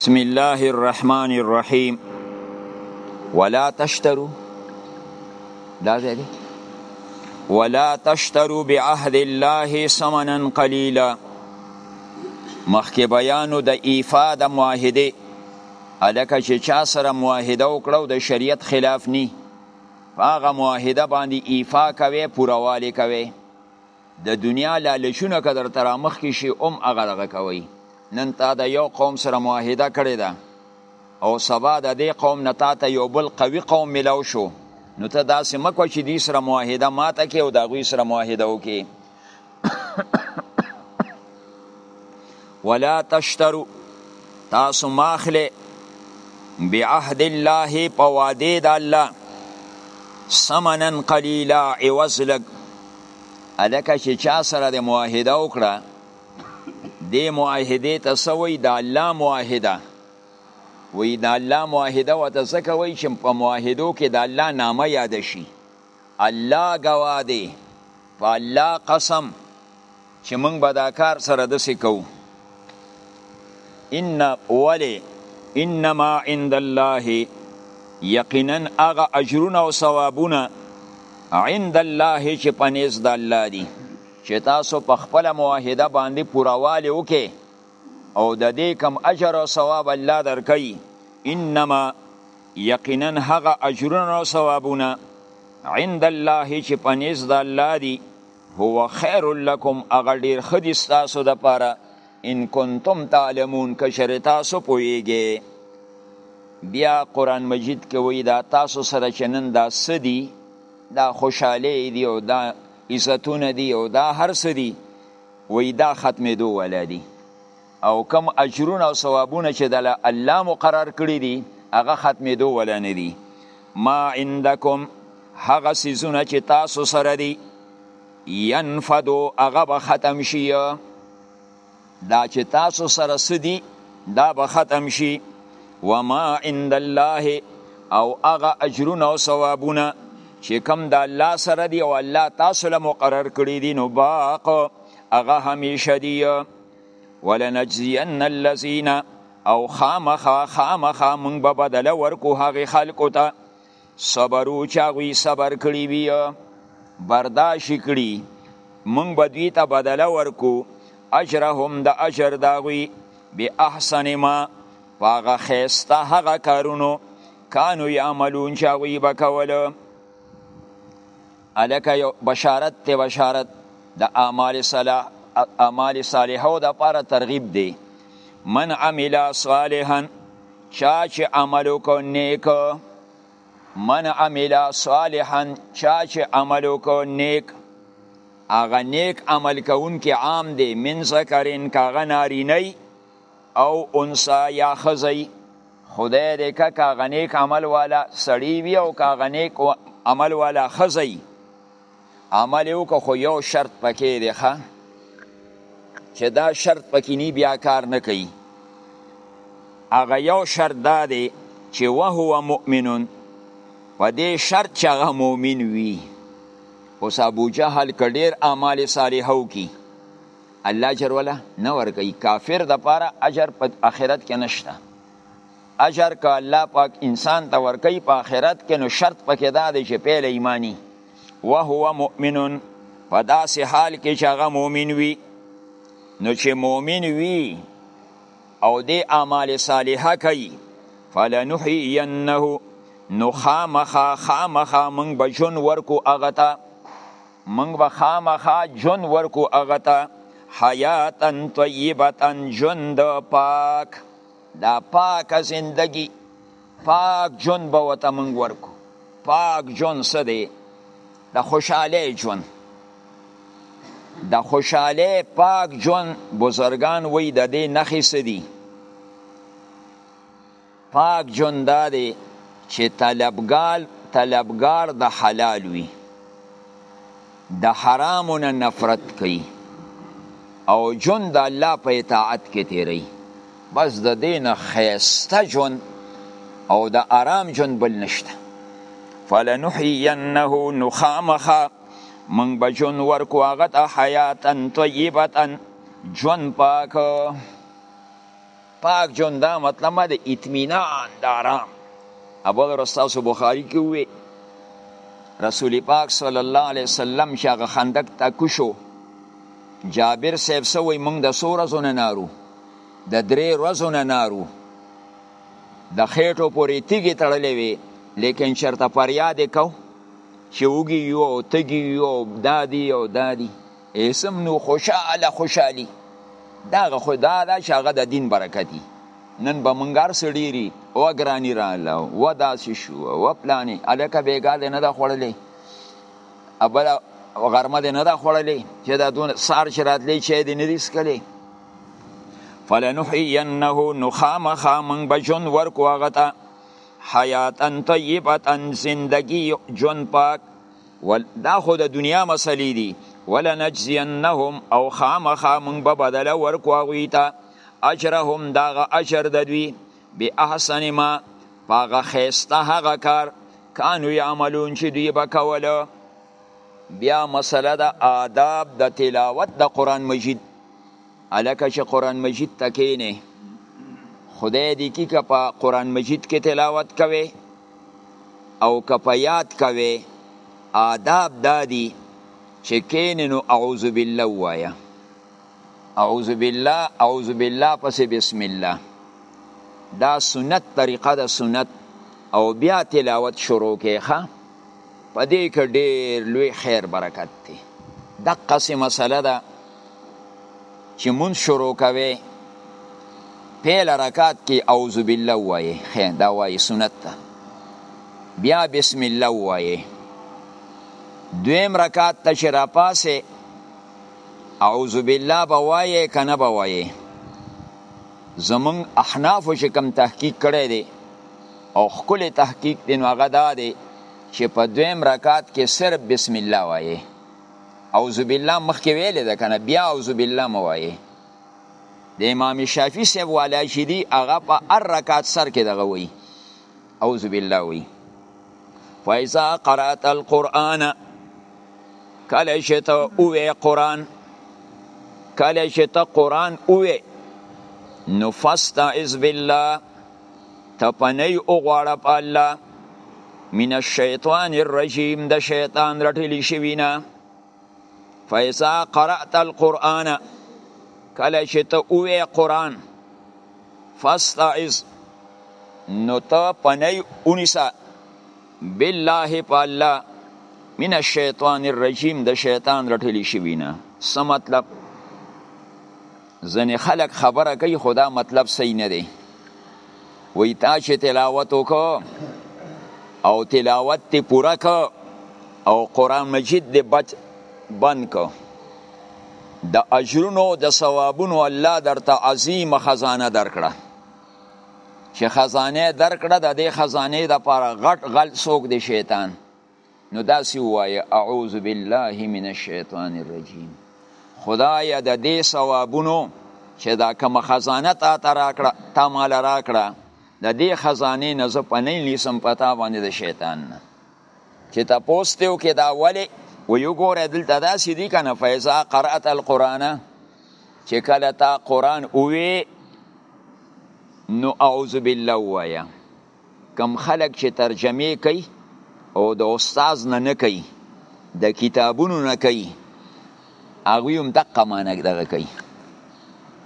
بسم الله الرحمن الرحیم ولا تشترو دا ځای دی ولا تشترو بعهد الله ثمنا قلیلا مخکې بیانو د ایفا د معاهده الکه چې چا سره معاهده وکړو د شریعت خلاف نی هغه معاهده باندې ایفا کوي پوروالی کوي د دنیا لالچونه که درته رامخکې شي هم هغه دغه کوي نن تا د یو قوم سره معاهده کړې ده او سبا د دې قوم نه تا ته یو بل قوي قوم ملاو شو نو ته داسې مه کوه چې دوی سره معاهده ماته کړې او د هغوی سره معاهده وکړې ولا تشترو تاسو ماخله بعهد الله په وعده د الله سمنا قليلا عوض لګ الکه چې چا سره د معاهده وکړه د معاهده ته سوی د الله معاهده وی د الله معاهده وته څه کوي چې په معاهدو کې د الله نامه یاد شي الله ګواه دی په الله قسم چې موږ به دا کار سره دسې کوو ان ولی انما عند الله یقینا هغه اجرونه او ثوابونه عند الله چې پنيز د الله دي چې تاسو په خپل موحده باندې پوراوالی وکې او د دې کم اجر او ثواب الله درکې انما یقینا هغه اجرونه او ثوابونه عند الله چې په نزد الله دی هو خیر لکم هغه ډیر ښه دي ستاسو دپاره ان کنتم تعلمون که چېرې تاسو پوهیږئ بیا قرآن مجید کې وایي دا تاسو سره چې نن دا څه دي دا خوشحالۍ دي او دا عزتونه دي او دا هر څه دي وایي دا ختمېدو والا دي او کم اجرونه او ثوابونه چې د الله مقرر کړی دي هغه ختمېدو ولا نه دي ما عندکم هغه سیزونه چې تاسو سره دي ینفدو هغه به ختم شي دا چې تاسو سره سدي دا به ختم شي وما عند الله او هغه اجرونه او ثوابونه چې کم د الله سره دی او الله تاسو له مقرر کړی دی نو باق هغه همیشه دی ولنجزین الذین او خامخا خامخا مونږ به بدل ورکو هغه خلکو ته صبرو چاغوی صبر کړی وی برداشت کړی مونږ به دوی ته بدل ورکو اجرهم د اجر داغوی به احسن ما پاغه خیسته هغه کارونو کانو یعملون چاغوی بکوله الکه یو بشارت ته بشارت د اعمال صلاح اعمال صالحو د لپاره ترغیب دی من عمل صالحا چا چې عمل وکړ نیک من عمل صالحا چا چې عمل وکړ نیک هغه نیک عمل کوونکی عام دی من ذکرین که هغه نارینه او انسا یا خزی خدای دې که کاغه نیک عمل والا سړی وي او کاغه نیک عمل والا خزی عمل یو که خو یو شرط پکې دی ښه چې دا شرط پکې نی بیا کار نه کوي هغه یو شرط دا دی چې وهو مؤمنون په دې شرط چې هغه مؤمن وي اوس ابو جهل که ډېر اعمال صالحه وکړي الله اجر ولا نه ورکوي کافر د پاره اجر په آخرت کې نشته اجر که الله پاک انسان ته ورکوي په آخرت کې نو شرط پکې دا دی چې پیله ایمانی وهو مؤمنون په داسې حال کې چې هغه مؤمن وي نو چې مؤمن وي او دې اعمال صالحه کوي فلنحینه نو خامخا خامخا مونږ به ژوند ورکو هغه ته موږ به خامخا ژوند ورکو هغه ته حیاتا طیبتا ژوند پاک دا پاک زندگی پاک ژوند به وته موږ ورکو پاک ژوند څه دی د خوشحاله ژوند د خوشحاله پاک ژوند بزرگان وی د دې نخې سدي پاک ژوند دا دی چې طلبګار طلبګار د حلال وي د حرامو نه نفرت کوي او ژوند د الله په اطاعت کې تیری بس د دې نه ښایسته ژوند او د آرام ژوند بل نشته فلنحینه نخامخه من به ژوند ورکو هغه ته حیاتا طیبتا ژوند پاک پاک جون دا مطلب ما د اطمینان د آرام ابو هريره تاسو بخاری کې وې رسول پاک صلی الله علیه وسلم چې هغه خندق ته کوشو جابر صاحب سوې موږ د سوره زونه نارو د درې ورځو نه نارو د خېټو پورې تیږې تړلې وي لیکن چرته فریاد کو چې وګي یو او تګي یو دادی او دادی اسم نو خوشاله خوشالي دغه خو دا دا چې هغه د دین برکت دي نن به مونږ هر څه ډېري و ګراني راغله و داسې شو و پلانې هلکه بېګا دې نه ده خوړلې بله غرمه دې نه ده خوړلې چې دا دونه سهار چې راتلې چای دې نه دي څکلی فلنحینه نو خامخا مونږ به ژوند ورکو هغه ته حیاتا طیبتا زندګي ژوند پاک ول دا خو د دنیا مسلې دي ولنجزینهم او خامخا مونږ به بدله ورکو هغوی ته اجرهم دغه اجر د دوی به احسن ما پاغه خیسته هغه کار کانو یعملون چې دوی به کوله بیا مسله د آداب د تلاوت د قرآن مجید هلکه چې قرآن مجید ته کینې خدای دې کی که په قرآن مجید کې تلاوت کوي او که په یاد کوي آداب دادي چې کینې نو اعوذ بالله وایه اعوذ بالله اعوذ بالله پس بسم الله دا سنت طریقه ده سنت او بیا تلاوت شروع کې ښه په دې کې ډېر لوی خیر برکت دی دقه سي مسله ده چې مون شروع کوي پیل رکعت کې اعوذ بالله وایي خیر دا وایي سنت ده بیا بسم الله وایي دویم رکعت ته چې راپاسې اعوذ بالله به وایې که نه به وایې زمونږ احنافو چې کوم تحقیق کړی دی او ښکلی تحقیق دی نو هغه دا دی چې په دویم رکعت کې صرف بسم الله وایې اعوذ بالله مخکې ویلې ده کنه بیا اعوذ بالله مو وایې د امام شافعي صاحب والا چې دي هغه په هر رکعت سر کې دغه وایي اعوذ بالله وایي فاذا قرات القرآن کله چې ته اوې قرآن کله چې ته قرآن اوې نو فاستعذ بالله ته پنای وغواړه په الله من الشیطان الرجیم د شیطان رټلی شوی نه فیسا قرأت القرآن کله چې ته اوې قرآن فاستعذ نو ته پنای اونیسا بالله په الله من الشیطان الرجیم د شیطان رټلی شوی نه څه مطلب ځنې خلک خبره کوي خو دا مطلب صحیح نه دی وایي تا چې تلاوت وکړو او تلاوت تی پوره که او قرآن مجید دی بچ بند که د اجرونو د ثوابونو الله درته عظیم خزانه درکړه چې خزانه درکړه د دې خزانه د پاره غټ غل څوک دی شیطان نو داسې وایه اعوذ بالله من الشیطان الرجیم خدای د دې ثوابونو چې دا کوم خزانه تا ته راکړه تا مال راکړه د دې خزانه نه زه پنې لیسم پتا باندې د شیطان نه چې تا پوسټیو کې دا ولې و یو ګوره دلته دا سیدی کنه فیضا قرات القرآن چې کله تا قرآن اوې نو اعوذ بالله وایا کوم خلک چې ترجمې کوي او د استاد نه نه کوي د کتابونو نه کوي هغوی هم دقه معنی دغه کوي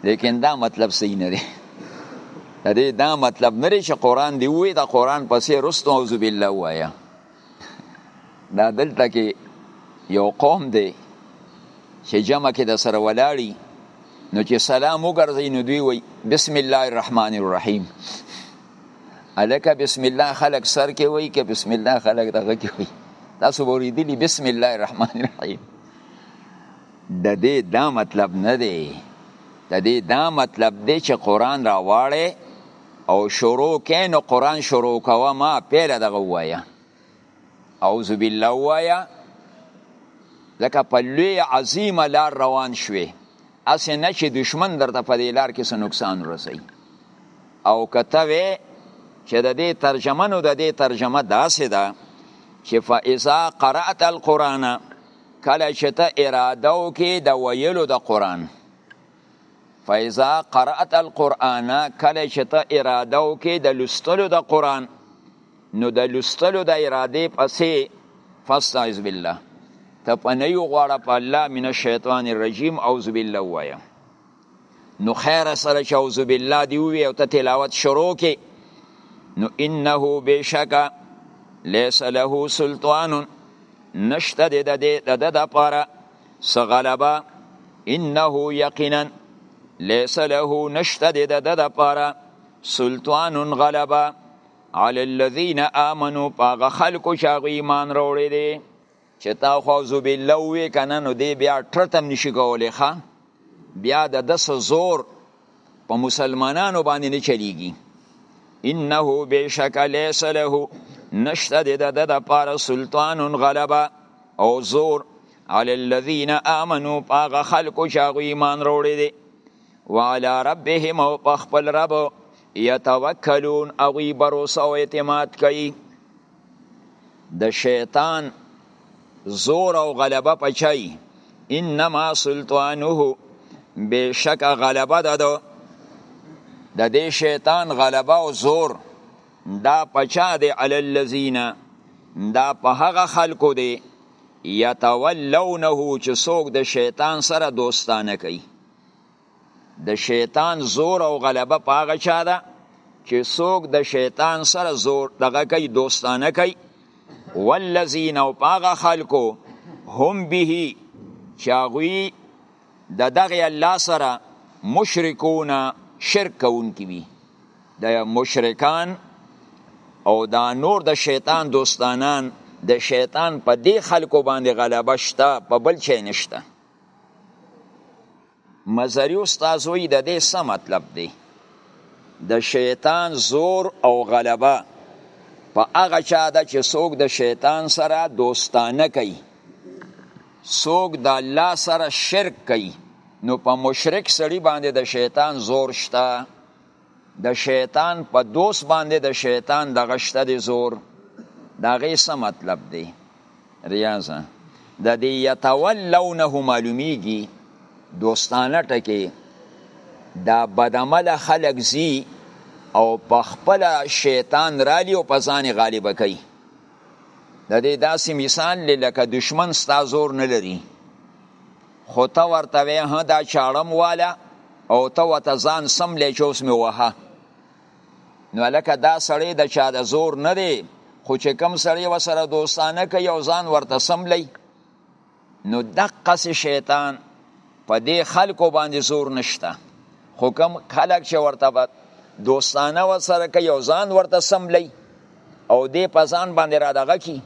لیکن دا مطلب صحیح نه دی د دې دا مطلب نه دی چې قرآن دی ووایي د قرآن پسې رستو اعوذ بالله ووایه دا دلته کې یو قوم دی چې جمع کې د سره ولاړی نو چې سلام وګرځي نو دوی وي بسم الله الرحمن الرحیم الکه بسم الله خلق سر کې وي که بسم الله خلق دغه کې وي تاسو ورېدلی بسم الله الرحمن الرحیم د دې دا مطلب نه دی د دې دا مطلب دی چې قران راواړې او شروع کین نو قران شروع کوه ما پیله دغه وایا اعوذ بالله وایا ځکه په لوی عظیم لار روان شوي اسې نه چې دشمن درته په دې لار کې څه نقصان رسي او کته وې چې د دې ترجمه نو د دې ترجمه داسې ده چې فاذا قرات القرآن کله چې ته اراده وکې د ویلو د قرآن فاذا قرات القرآن کله چې ته اراده وکې د لستلو د قرآن نو د لستلو د اراده پسې فاستعذ بالله ته پنه یو غواړه په الله من الشیطان الرجیم اعوذ بالله وایا نو خیر سره چې اعوذ بالله دی وی او ته تلاوت شروع کې نو انه بشک ليس له سلطان نشته د د د د پاره څه غلبه انه یقینا لیس له نشته د د دپاره سلطان غلبه علی الذین آمنو پاغه خلکو چې هغه ایمان راوړی دی چې تا خو عوذ بالله وې کنه نو دی بیا ټرتم نشي کولای ښه بیا د دس زور په مسلمانانو باندې نه چلیږي انه بشک ليس له نشته د د د پاره سلطان غلبه او زور علی الذین آمنو پاغه خلکو چې هغه ایمان وروړي دي وعلى ربهم او په خپل رب یتوکلون او باور او اعتماد کوي د شیطان زور او غلبه پچای انما سلطانه بشک غلبه ده ده د دې شیطان غلبه او زور دا پچا دی علی الذین دا په هغه خلکو دی یتولونه چې څوک د شیطان سره دوستانه کوي د شیطان زور او غلبه په هغه چا ده چې څوک د شیطان سره زور دغه کوي دوستانه کوي والذین او هغه خلکو هم به چې هغوی د دغه الله سره مشرکون شرک کوونکي وي د مشرکان او دا نور د شیطان دوستانان د شیطان په دې خلکو باندې غلبه شته په بل چا نشته مزری استاد وی د دې څه مطلب دی د شیطان زور او غلبه په هغه چا ده چې څوک د شیطان سره دوستانه کوي څوک د الله سره شرک کوي نو په مشرک سړي باندې د شیطان زور شته د شیطان په دوست باندې د شیطان د غشته دی زور دا غي څه مطلب دی ریاضه د دې یتولونه معلومیږي دوستانه ټکی دا بدعمل خلق زی او په خپل شیطان رالی او په ځان غالب کوي د دې داسې مثال لکه دشمن ستا زور نه لري خو ته ورته وې ها دا چاړم والا او ته وته ځان سم لې چې اوس مې وها نو لکه دا سړی د چا د زور نه دی خو چې کم سړی وسره دوستانه کوي او ځان ورته سم لې نو دقه شیطان په دې خلکو باندې زور نشته خو کم خلک چې ورته دوستانه وسره کوي او ځان ورته سم لې او دې په ځان باندې را دغه کی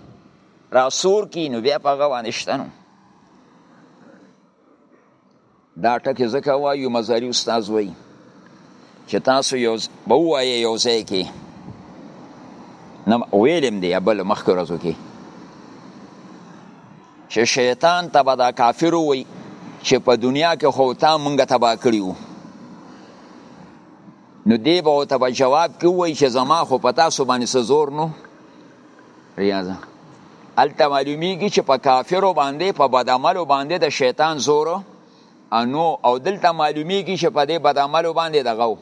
راسور کی نو بیا په غوانشتنو دا ټکی ځکه وایو مزاری استاد وایي چې تاسو یو به وایې یو ځای کې نو ویلم دی بل مخکې ورځو کې چې شیطان ته به دا کافر وایي چې په دنیا کې خو تا مونږ تبا کړیو نو دی به ورته په جواب کې ووایي چې زما خو په تاسو باندې څه زور نو ریاضه هلته معلومیږي چې په کافرو باندې په بدعملو باندې د شیطان زور انو او دلته معلومیږي چې په دې بدعملو باندې دغه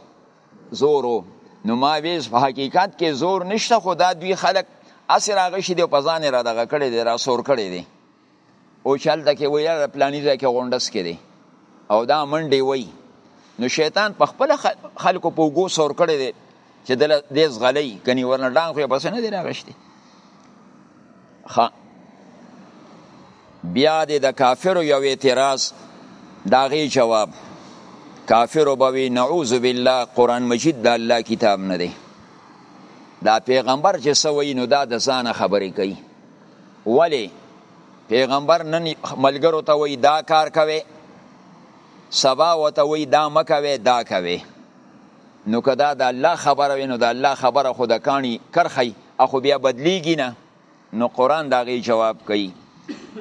زورو نو ما ویز په حقیقت کې زور نشته خو دا دوی خلک اسې راغشي دی په ځان را دغه کړی دی را سور کړی دی او چې هلته کې وایي د پلاني ځای کې غونډه څکې دی او دا منډې وایي نو شیطان په خپل خلکو په وګو سور کړی دی چې دل دې زغلې کني ورنه ډان خو پس نه دی راغشتي خا بیا دې د کافرو یو اعتراض داغي جواب کافرو بوي نعوذ بالله قران مجید د الله کتاب نه دی دا پیغمبر چې سوي نو دا د ځانه خبرې کوي ولی پیغمبر نن ملګرو ته وی دا کار کوي سبا وته وی دا مکوي دا کوي نو کدا د الله خبره وینو د الله خبره خود کانی کرخی اخو بیا بدلیږي نه نو قران دا غي جواب کوي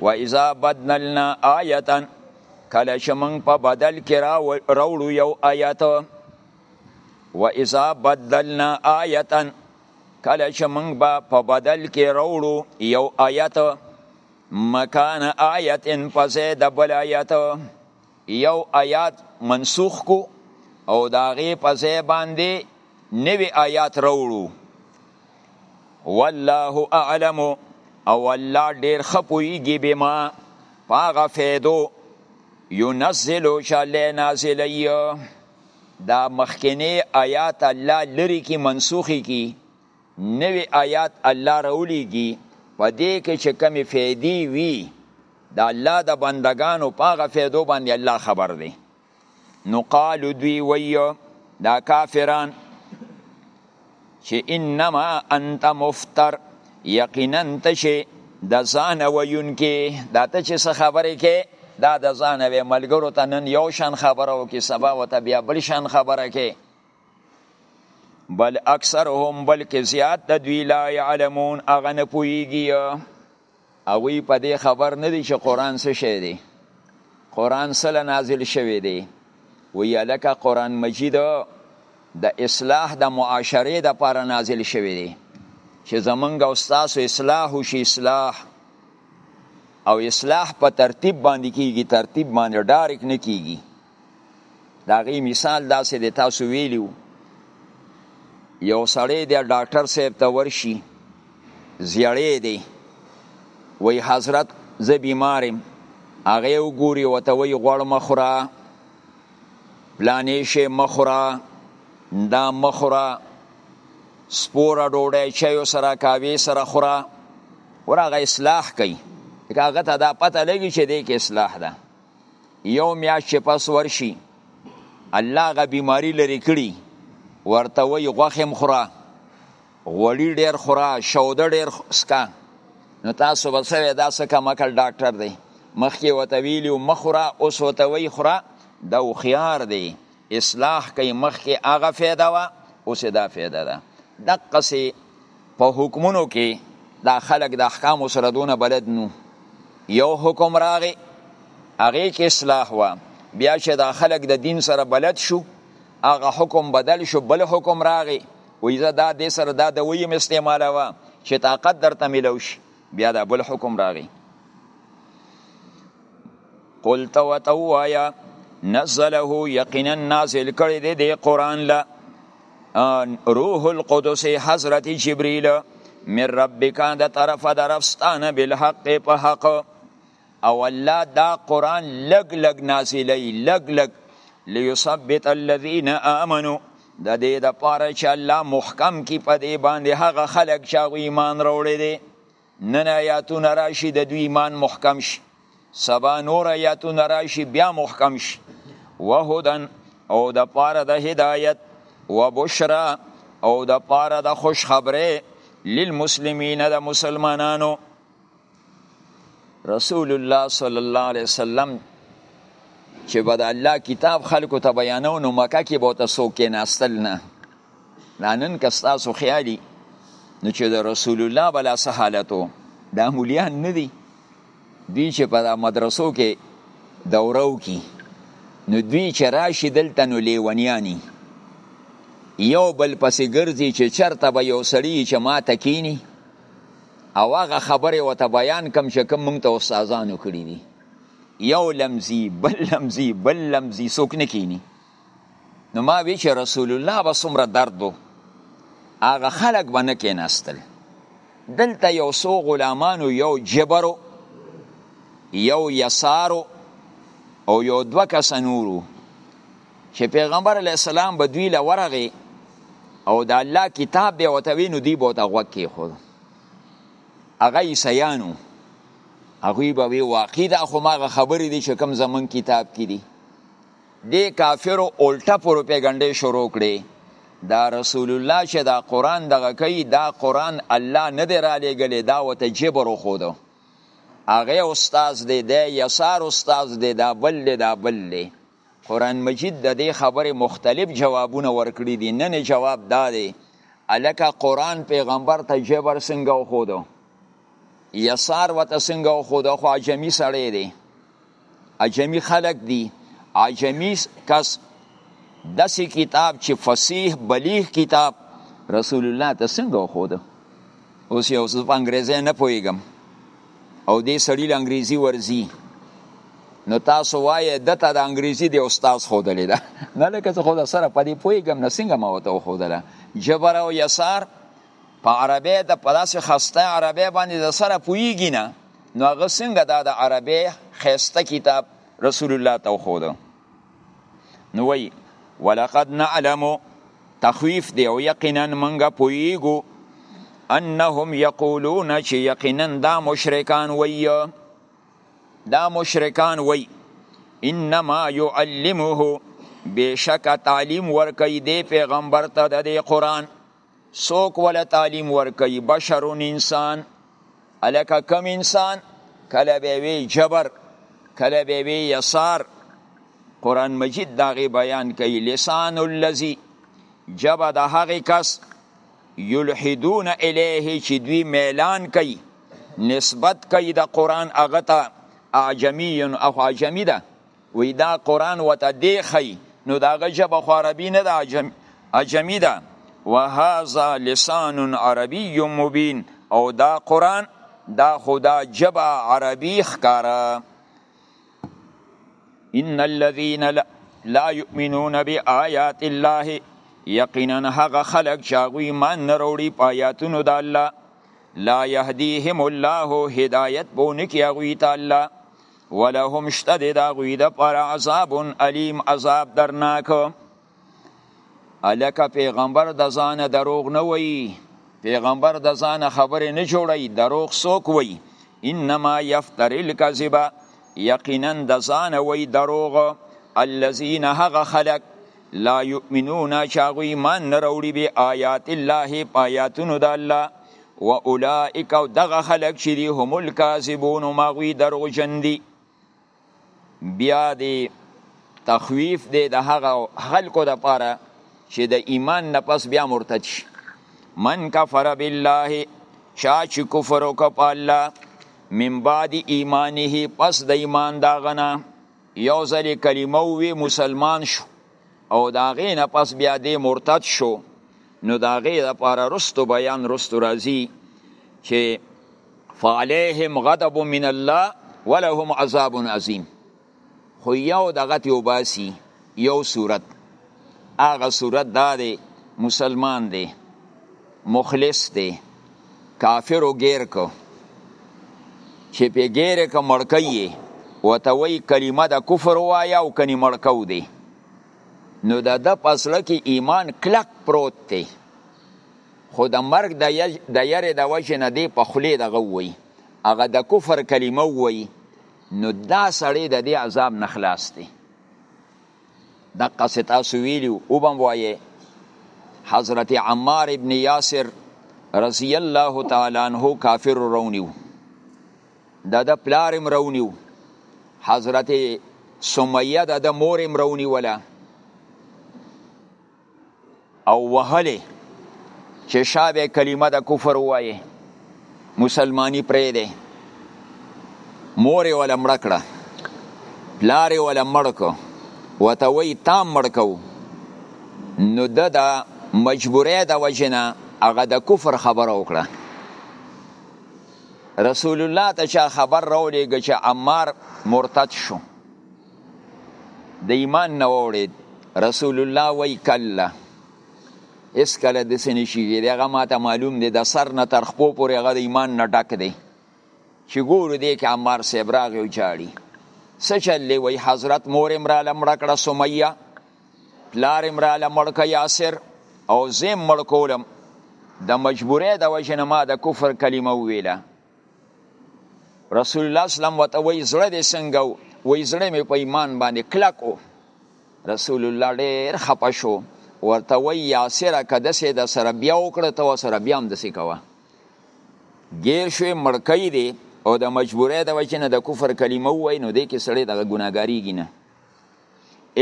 و اذا بدلنا آیه کله چې موږ په بدل کې راوړو یو آیت و اذا بدلنا آیه کله چې موږ به په بدل کې راوړو یو آیت مکان آیت ان پسې د بل آیت یو آیات منسوخ کو او د هغې په ځای باندې نوی آیات راوړو والله اعلم او الله ډېر ښه پوهېږي بما په هغه فیدو ينزل شل نازلي دا مخکنی آیات الله لری کی منسوخی کی نوی آیات الله راولیږي په دې کې چې کمی فیدی وی د الله د بندگانو پاغه فیدو باندې الله خبر دی نو قالو دوی وی دا کافران چې انما انت مفتر یقینا ته چې د ځان ویونکې دا ته چې څه خبرې کې دا د ځان وی ملګرو ته نن یو شان خبره او کې سبا وته بیا بل شان خبره کې بل اکثرهم بلکې زیات د دوی لا یعلمون هغه نه پوهیږي هغوی په دې خبر نه دي چې قرآن څه شی دی قرآن سره نازل شوی دی وی الکه قرآن مجید د اصلاح د معاشره د پاره نازل شوی دی چې زمونږ او تاسو اصلاح وشي اصلاح او اصلاح په ترتیب باندې کیږي ترتیب باندې ډایرک نه کیږي دا غي مثال داسې د تاسو ویلیو یو سړی د ډاکټر صاحب ته ورشي زیړې دی وای حضرت زه بیمارم هغه وګوري وته وای غوړ مخوره پلانې شي مخوره دا مخوره سپوره ډوډۍ چایو سره کاوی سره خوره ورغه اصلاح کوي هغه ته دا پته لګي چې دې کې اصلاح ده یو میاشت چې پس ورشي الله غ بیماری لري کړي ورته وی غوخم خورا غوړی ډیر خورا شوده ډیر سکا نو تاسو به سره دا څه کم عقل ډاکټر دی مخکې وته ویلی مخوره اوس وته وی خوره دا خيار دی اصلاح کوي مخکې هغه فایده وه اوس دا فایده ده دقه سي په حکمونو کې دا خلک د احکام سره دونه بلد نو یو حکم راغی هغه کې اصلاح وه بیا چې دا خلک د دین سره بلد شو هغه حکم بدل شو بل حکم راغی وې زه دا د سره دا د ویم استعمالوه چې طاقت درته ملو شي بیا دا بل حکم راغی قل تو توایا نزله یقینا نازل کړی دی د قران لا روح القدس حضرت جبرئیل من ربک د طرف درفستانه بالحق په حق او الله دا قران لګ لګ نازلی لګ لګ ليثبت الذين امنوا د دې د پاره چې الله محکم کی په دې باندې هغه خلک چې ایمان راوړي دي نن آیاتونه راشي د دوی ایمان محکم شي سبا نور آیاتونه راشي بیا محکم شي وهدن او د پاره د هدایت وبشرا او د پاره د خوش خبره للمسلمین د مسلمانانو رسول الله صلی الله علیه وسلم چې به د الله کتاب خلکو ته بیانو نو مکه کې به ته څوک کېناستل نه دا نن که ستاسو خیالي نو چې د رسول الله بلا څه حالت و دا مولیان نه دي دوی چې په دا مدرسو کې دوره وکړي نو دوی چې راشي دلته نو لیونیاني یو بل پسې ګرځي چې چرته به یو سړی چې ما ته کینی او هغه خبرې ورته بیان کم چې کوم موږ ته استادانو کړي دي یو لمزي بل لمزي بل لمزي څوک نه کینی نو ما وی چې رسول الله به څومره درد وو هغه خلک به نه کېناستل دلته یو څو غلامانو یو جبرو یو یسارو او یو دوه کسه نورو چې پیغمبر علیه السلام به دوی له ورغې او د الله کتاب به ورته وي نو دوی به ورته غوږ کېښود هغه عیسیانو هغوی به وی واقعي دا خو ماغه خبرې دي چې کوم زمون کتاب کې دي دې کافرو الټه پروپاګاندا شروع کړي دا رسول الله چې دا قران دغه کوي دا قران الله نه دی را لېګلې دا وته جبر خو دو هغه استاد دی دی یسار استاد دی دا بل دی دا بل دی قران مجید د دې خبرې مختلف جوابونه ورکړي دي نه نه جواب دا دی الکه قران پیغمبر ته جبر څنګه خو دو یسار وته څنګه خو د خو عجمی سړی دی عجمی خلق دی عجمی کس دسی کتاب چې فصیح بلیغ کتاب رسول الله ته څنګه خو ده اوس یو څه په انګریزي نه پويګم او دې سړی له انګریزي ورزي نو تاسو وایې دته د انګریزي دی استاد خو دلې ده نه لکه څه خو سره په دې پويګم نه څنګه ما وته خو دله جبر او یسار په عربی د په داسې خسته عربی باندې د سره پویږي نه نو هغه څنګه دا د عربی خسته کتاب رسول الله ته خود نو وی ولقد نعلم تخویف دی او یقینا منګه پویګو انهم یقولون چې یقینا دا مشرکان وی دا مشرکان وی انما يعلمه بشک تعلیم ورکې دی پیغمبر ته د قرآن سوک ولا تعلیم ورکوي بشرون انسان الکه کم انسان کله به وی جبر کله به وی یسار قران مجید داغه بیان کوي لسان الذی جبا د هغه کس یلحدون الیه چې دوی میلان کوي نسبت کوي د قران هغه ته اعجمی او عجمی ده وی دا قران وته دی خی نو داغه ژبه خو عربی نه ده عجم عجمی ده وهذا لسان عربی مبین او دا قران دا خدا جبا عربی خکارا ان الذين لا يؤمنون بآيات الله یقینا هغه خلق چاغوی مان نروړي پایاتونو د الله لا يهديهم الله هدايت بونکي هغوی ته الله ولهم شته دی دا غوی د پر عذاب علیم عذاب درناک الکه پیغمبر د ځان دروغ نه وی پیغمبر د ځان خبرې نه جوړی دروغ سوک وی انما یفتر الکذب یقینا د ځان وی دروغ الذين هغه خلق لا یؤمنون چاغوی مان نه وروړي به آیات الله آیاتونو د الله و اولائک او دغه خلق چې دي هم الکاذبون ماغوی دروغجن دي بیا دی تخویف دی د هغه خلکو د پاره چې د ایمان نه پس بیا مرتد شي من کفر بالله چا چې کفر وکړ په الله من بعد ایمانه پس د ایمان دا غنه یو ځلې کلمه وی مسلمان شو او د هغې نه پس بیا دی مرتد شو نو د هغې لپاره رستو بیان رستو راځي چې فعليهم غضب من الله ولهم عذاب عظیم خو یو دغه تی وباسي یو صورت هغه صورت دا دی مسلمان دی مخلص دی کافر ګیر کو چې په ګیر ک مړکې وته وی کلمه د کفر وایا او کني مړکو دی نو د د پسله کې ایمان کلک پروت دی خو د مرګ د یری د وجه نه دی په خلی د غوي هغه د کفر کلمه وای نو دا سړی د دې عذاب نه خلاص دی دقه ستاسو ویلی او بم وایه حضرت عمار ابن یاسر رضی الله تعالی عنہ کافر رونیو د د پلار مرونیو حضرت سمیه د د مور مرونی ولا او وهلې چې شابه کلمه د کفر وایي مسلمانی پرې دی مور یې ولا مړ کړه پلار یې ولا مړ کو وته وی تام مړ کو نو د د مجبورې د وجنه هغه د کفر خبره وکړه رسول الله ته چا خبر راولېږه چې عمار مرتد شو د ایمان نه وړید رسول الله وای کله اس کله د سنې شي دغه ماته معلوم دی د سر نه تر خپو پورې هغه د ایمان نه ډک دی چې ګورو دی کې عمار صاحب راغی او چاړي څه چل دی وای حضرت مور امرا لمړه کړه سمیه پلار امرا لمړ کړه یاسر او زم مړ کولم د مجبورې د وجه نه ما د کفر کلمه ویله رسول الله اسلام وته وای زړه دې څنګه وای زړه مې په ایمان باندې کلک وو رسول الله ډېر خپه شو ورته وای یاسره که داسې د سره بیا وکړه ته سره بیا هم داسې کوه ګیر شوې مړکۍ دی او د مجبورۍ د وجې نه د کفر کلمه ووایي نو دی کې سړی دغه ګناهګاریږي نه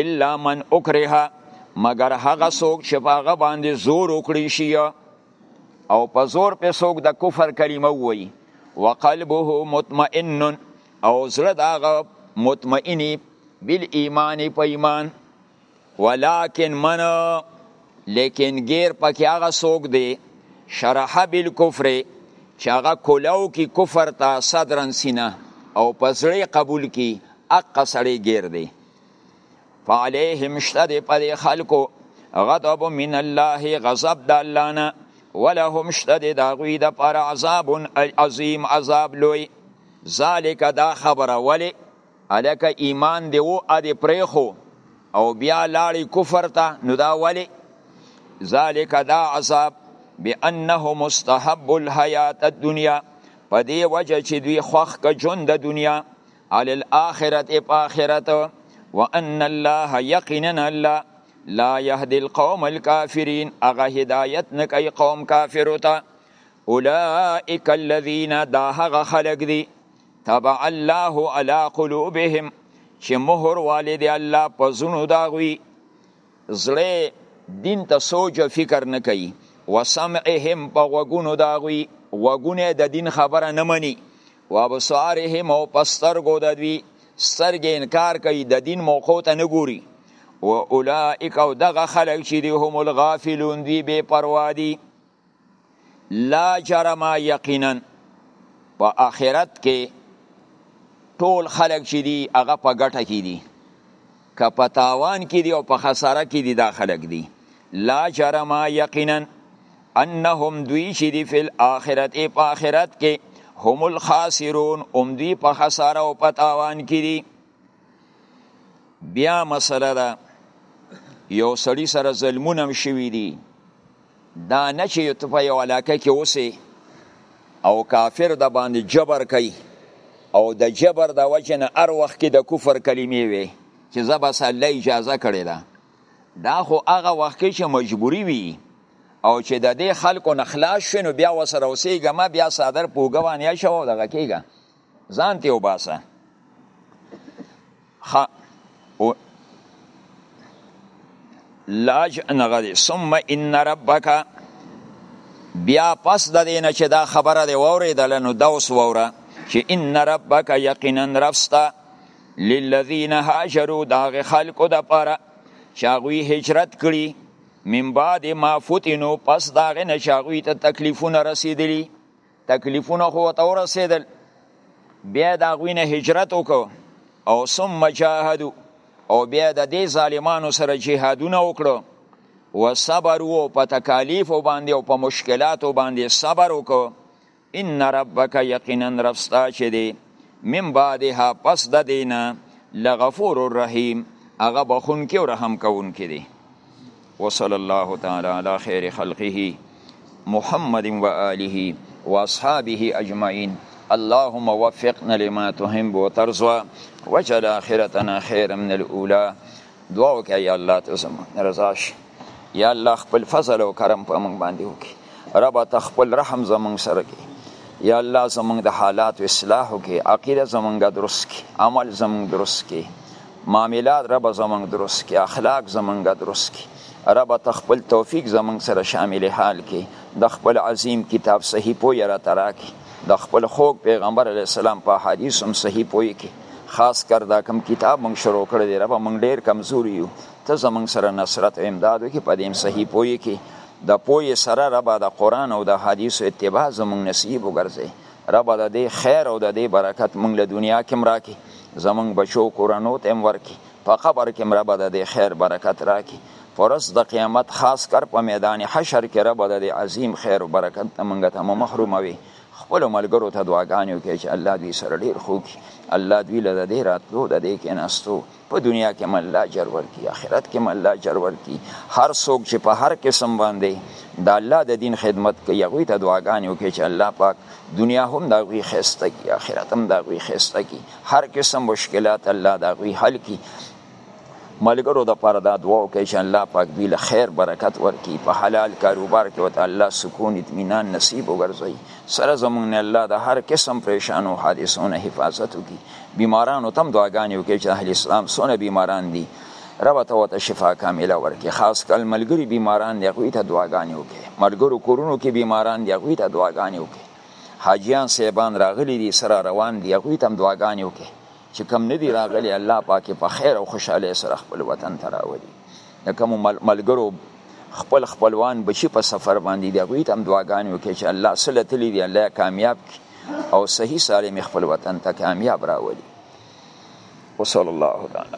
الا من اکرها مگر هغه څوک چې په هغه باندې زور وکړي شي او په زور په څوک د کفر کلمه وایي وقلبه مطمئن او زړه داغه مطمئنی بل ایمان په ایمان ولکن من لیکن غیر پکې هغه څوک دی شرح بالکفر چې هغه کولاو کې کفر ته صدرن سینه او پزړې قبول کی اقا سړی غیر دی فعليهم شد پر خلکو غضب من الله غضب د الله نه ولهم شد د غوی د پر عذاب عظیم عذاب لوی ذالک دا خبره ولی هلکه ایمان دی وو ا دی پریخو او بیا لاړی کفر ته نو دا ولی ذالک دا عذاب بانه مستحب الحیات الدنیا په دی وجه چې دوی خوخ ک جون د دنیا علی الاخرت اپ اخرت وان الله یقینا الله لا يهدي القوم الكافرين اغه هدایت نه کوي قوم کافر ته اولئک الذین دا هغه خلق دي تبع الله علی قلوبهم چې مهر والد الله په زونو داغوي زړه دین ته سوچ فکر نه کوي وسمعهم په غوګونو داغوي غوګونه د دین خبره نه مني وابصارهم او پسترګو د دوی سترګې انکار کوي د دین موقع ته نه ګوري و اولائک او دغه خلق چې دی هم الغافلون دی بے پروا دی لا جرما یقینا په آخرت کې ټول خلق چې دي هغه په ګټه کې دي که په تاوان کې دي او په خساره کې دي دا خلق دي لا جرما یقینا انهم دوی چې دي فل آخرت ای په آخرت کې هم الخاسرون هم دوی په خساره او په تاوان کې دي بیا مسله ده یو سړی سره ظلمونه هم شوي دي دا نه چې ته په یو علاقه کې اوسې او کافر د باندې جبر کوي او د جبر د وجه نه هر وخت کې د کفر کلمې وي چې زه بس الله اجازه کړې ده دا خو هغه وخت کې چې مجبوري وي او چې د دې خلکو نه خلاص شي نو بیا وسره اوسېږه ما بیا صادر پوګوانیا شو دغه کېږه ځان ته وباسه خ او لاج نغدي ثم ان ربک بیا پس د دینه چې دا خبره دی ووریدل نو دا اوس ووره چې ان ربک یقینا رفستا للذین هاجروا داغه خلکو د پاره چې هغوی هجرت کړي من بعد ما فتنو پس داغه نه چې هغوی ته تکلیفونه رسیدلی تکلیفونه خو ته ورسېدل بیا د هغوی نه هجرت وکړو او ثم جاهدو او بیا د دې ظالمانو سره جهادونه وکړو و صبر وو په تکالیف باندې او په مشکلاتو باندې صبر وکړو ان ربک یقینا ربستا چې دی من بعدها پس د دینه لغفور الرحیم هغه بخون کې او رحم کوون کې دی وصلی الله تعالی علی خیر خلقه محمد و آله و اصحابه اجمعین اللهم وفقنا لما تحب وترضى وجل آخرتنا خيرا من الأولى دعا وکړه یا الله ته زموږ رضا شي یا الله خپل فضل او کرم په موږ باندې وکړي رب ته خپل رحم زموږ سره کړي یا الله زموږ د حالات اصلاح وکړي عقیده زموږ درست کړي عمل زموږ درست کړي معاملات رب زمونږ درست کې اخلاق زمونږ درست کې رب ته خپل توفیق زمونږ سره شامل حال کې د خپل عظیم کتاب صحیح پوی را تراکي د خپل خوږ پیغمبر علی السلام په حدیث هم صحیح پوی کې خاص کر دا کم کتاب مونږ شروع کړی دی رب مونږ ډیر کمزور یو ته زمونږ سره نصرت او امداد وکړي په دې صحیح پوی کې د پوی سره رب د قران او د حدیث اتباع زمونږ نصیب وګرځي ربه د دې خیر او د دې برکت مونږ له دنیا کې مراکې زمونږ بچو کورنو ته ورکې په قبر کې ربه د دې خیر برکت راکې پرس د قیامت خاص کر په میدان حشر کې رب د عظیم خیر او برکت نه مونږ ته محروموي خپل ملګرو ته دعاګانې وکړي چې الله دوی سره ډیر خو کی الله دوی له دې راتلو د دې کې نستو په دنیا کې هم الله اجر ورکړي آخرت کې هم الله اجر ورکړي هر څوک چې په هر قسم باندې د الله د دین خدمت کوي هغوی ته دعاګانې وکړي چې الله پاک دنیا هم د هغوی ښایسته کړي آخرت هم د هغوی ښایسته کړي هر قسم مشکلات الله د هغوی حل کړي ملګرو د پر دا دعا وکړي چې الله پاک دوی له خیر برکت ورکړي په حلال کاروبار کې وته الله سکون اطمینان نصیب وګرځي سره زمونږ نه الله د هر قسم پریشانو حادثو نه حفاظت وکړي بیمارانو تم دعاګانې وکړي چې اهل اسلام سونه بیماران دي رب ته وته شفا کامله ورکړي خاص کل ملګری بیماران دی غوي ته دعاګانې وکړي ملګرو کورونو کې بیماران دی غوي ته دعاګانې وکړي حاجیان سیبان راغلي دي سره روان دي غوي ته دعاګانې وکړي چې کم ندي راغلي الله پاک په خیر او خوشاله سره خپل وطن ته راولي د کوم ملګرو خپل خپلوان بچي په سفر باندې دی غوي ته دعاګانې وکړي چې الله سره تللی دی الله کامیاب کړي او صحیح سالم خپل وطن ته کامیاب راولي وصلی الله تعالی